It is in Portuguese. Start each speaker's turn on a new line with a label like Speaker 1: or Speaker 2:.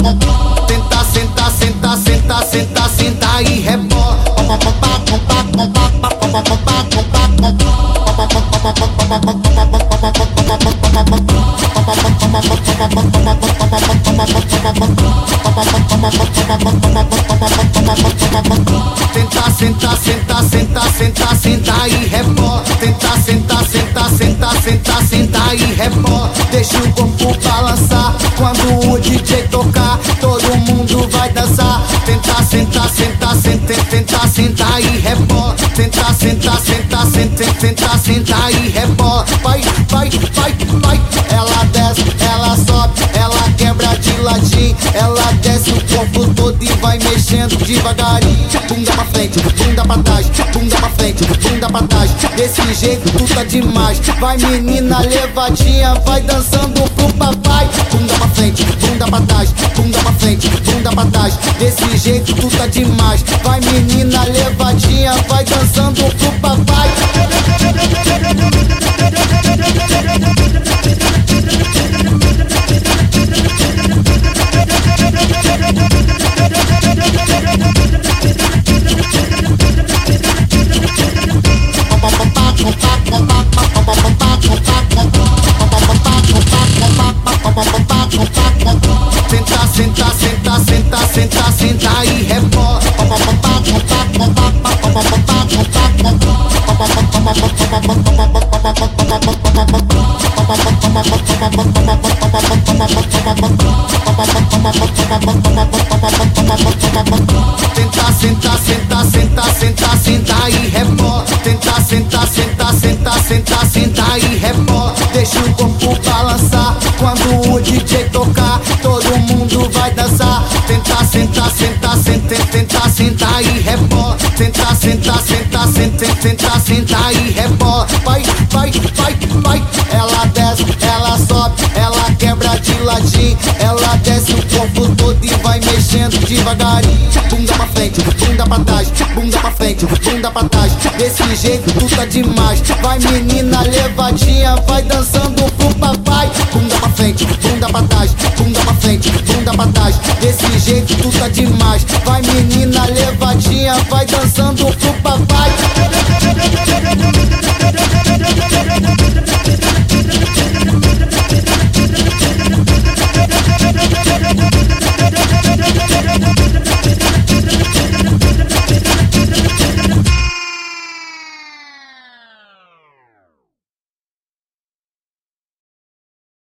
Speaker 1: Senta, senta, senta, senta, senta, senta e rebola. Senta, senta, senta, senta, senta, senta e rebola. Senta, senta, senta, senta, senta, senta e rebola. Deixa o corpo balançar quando o DJ Senta, senta, senta, tenta, senta e rebola. Tenta, senta, senta, senta, tenta, senta e rebola. Vai, vai, vai, vai. Ela desce, ela sobe, ela quebra de ladinho. Ela desce o corpo todo e vai mexendo devagarinho. Bunda pra frente, bunda pra trás, bunda pra frente, bunda pra trás. Desse jeito tu tá demais. Vai menina levadinha, vai dançando pro papai. Bunda pra frente, bunda pra trás, bunda frente, bunda pra trás. Desse jeito tu tá demais. Vai menina levadinha, vai dançando pro papai. Senta, senta, senta, senta, e rebola. Tenta, senta, senta, senta, senta, senta e rebola. Tenta, senta, senta, senta, senta, senta e rebola. Deixa o corpo balançar quando o DJ tocar. Todo mundo vai dançar. Tenta, senta, senta, senta, tenta, senta e rebola. Tenta, senta, senta, senta, tenta, senta e rebola. Vai, vai, vai, vai. Ela desce, ela sobe, ela quebra de ladinho. Vai mexendo devagarinho. Bunda pra frente, bunda pra trás, bunda pra frente, bunda pra trás. Desse jeito tu tá demais. Vai menina levadinha, vai dançando pro papai. Bunda pra frente, bunda pra trás, bunda pra frente, bunda pra trás. Desse jeito tu tá demais. Vai menina levadinha, vai dançando pro.